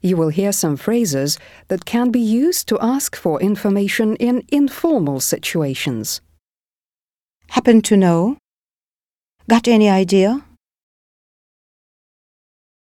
You will hear some phrases that can be used to ask for information in informal situations. Happen to know? Got any idea?